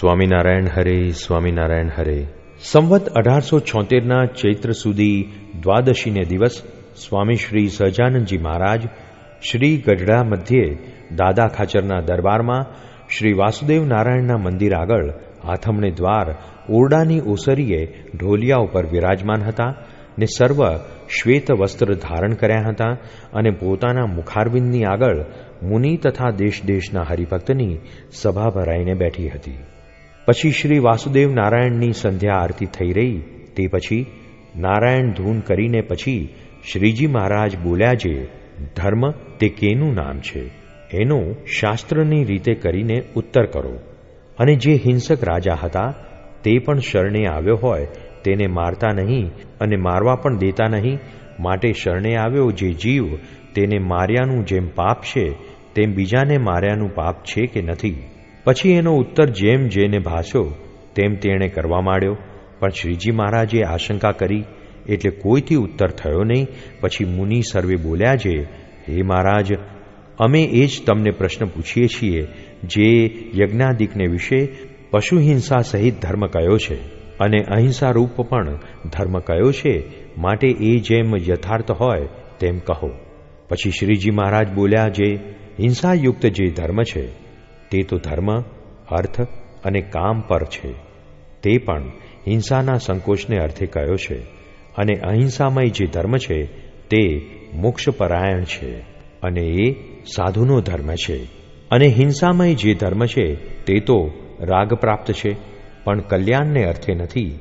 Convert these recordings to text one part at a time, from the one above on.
સ્વામિનારાયણ હરે સ્વામિનારાયણ હરે. સંવત અઢારસો છોતેરના ચૈત્ર સુધી દ્વાદશીને દિવસ સ્વામી શ્રી સહજાનંદજી મહારાજ શ્રી ગઢડા મધ્યે દાદા ખાચરના દરબારમાં શ્રી વાસુદેવ નારાયણના મંદિર આગળ આથમણે દ્વાર ઓરડાની ઓસરીએ ઢોલિયા ઉપર વિરાજમાન હતા ને સર્વ શ્વેત વસ્ત્ર ધારણ કર્યા હતા અને પોતાના મુખારવિંદની આગળ મુનિ તથા દેશ દેશના હરિભક્તની સભા ભરાઈને બેઠી હતી. પછી શ્રી વાસુદેવ નારાયણની સંધ્યા આરતી થઈ રહી. તે પછી નારાયણ ધૂન કરીને પછી શ્રીજી મહારાજ બોલ્યા જે, ધર્મ તે કેનું નામ છે? એનો શાસ્ત્રની રીતે કરીને ઉત્તર કરો. અને જે હિંસક રાજા હતા, તે પણ શરણે આવ્યો હોય, તેને મારતા નહીં અને મારવા પણ દેતા નહીં. માટે શરણે આવ્યો જે જીવ, તેને માર્યાનું જેમ પાપ છે, તેમ બીજાને માર્યાનું પાપ છે કે નથી? પછી એનો ઉત્તર જેમ જેને ભાસ્યો તેમ તેણે કરવા માંડ્યો. પણ શ્રીજી મહારાજે આશંકા કરી, એટલે કોઈથી ઉત્તર થયો નહીં? પછી મુનિ સર્વે બોલ્યા છે, હે મહારાજ, અમે એ જ તમને પ્રશ્ન પૂછીએ છીએ, જે યજ્ઞાદિકને વિશે પશુ હિંસા સહિત ધર્મ કયો છે? અને અહિંસા રૂપ પણ ધર્મ કયો છે? માટે એ જેમ યથાર્થ હોય, તેમ કહો. પછી શ્રીજી મહારાજ બોલ્યા જે હિંસાયુક્ત જે ધર્મ છે તે તો ધર્મ, અર્થ અને કામ પર છે. તે પણ હિંસાના સંકોચને અર્થે કયો છે અને અહિંસામય જે ધર્મ છે, તે મોક્ષપરાયણ છે અને એ સાધુનો ધર્મ છે. અને હિંસામય જે ધર્મ છે, તે તો રાગ પ્રાપ્ત છે, પણ કલ્યાણને અર્થે નથી.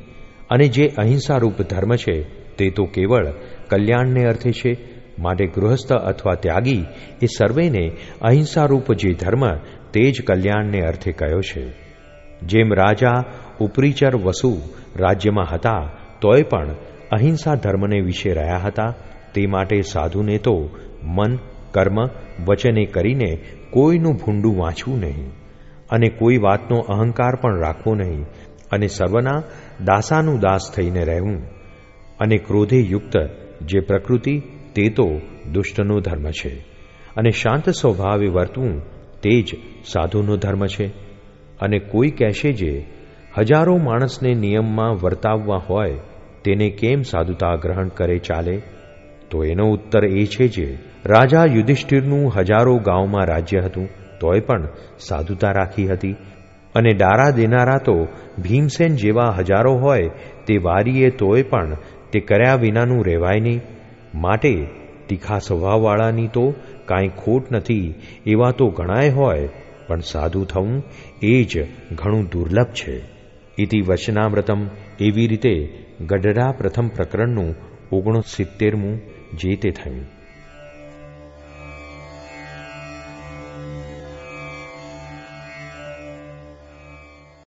અને જે અહિંસારૂપ ધર્મ છે, તે તો કેવળ કલ્યાણને અર્થે છે, માટે ગૃહસ્થ અથવા ત્યાગી એ સર્વેને અહિંસારૂપ જે ધર્મ તે જ કલ્યાણને અર્થે કયો છે. જેમ રાજા ઉપરીચર વસુ રાજ્યમાં હતા, તોય પણ અહિંસા ધર્મને વિશે રહ્યા હતા, તે માટે સાધુને તો મન, કર્મ, વચને કરીને કોઈનું ભૂંડું વાંચવું નહીં, અને કોઈ વાતનો અહંકાર પણ રાખવો નહીં, અને સર્વના દાસાનું દાસ થઈને રહેવું, અને ક્રોધે યુક્ત જે પ્રકૃતિ, તે તો દુષ્ટનો ધર્મ છે, અને શાંત સ્વભાવે વર્તવું તે જ સાધુનો ધર્મ છે. અને કોઈ કહેશે જે હજારો માણસને નિયમમાં વર્તાવવા હોય, તેને કેમ સાધુતા ગ્રહણ કરે ચાલે? તો એનો ઉત્તર એ છે જે રાજા યુધિષ્ઠિરનું હજારો ગામમાં રાજ્ય હતું, તોય પણ સાધુતા રાખી હતી. અને ડારા દેનારા તો ભીમસેન જેવા હજારો હોય, તે વારીએ તોય પણ તે કર્યા વિનાનું રહેવાય નહીં. માટે તીખા સ્વભાવવાળાની તો કાંઈ ખોટ નથી, એવા તો ઘણાય હોય, પણ સાધુ થવું એ જ ઘણું દુર્લભ છે. ઇતિ વચનામૃતમ. એવી રીતે ગઢડા પ્રથમ પ્રકરણનું ઓગણસિત્તેરમું જે તે થયું.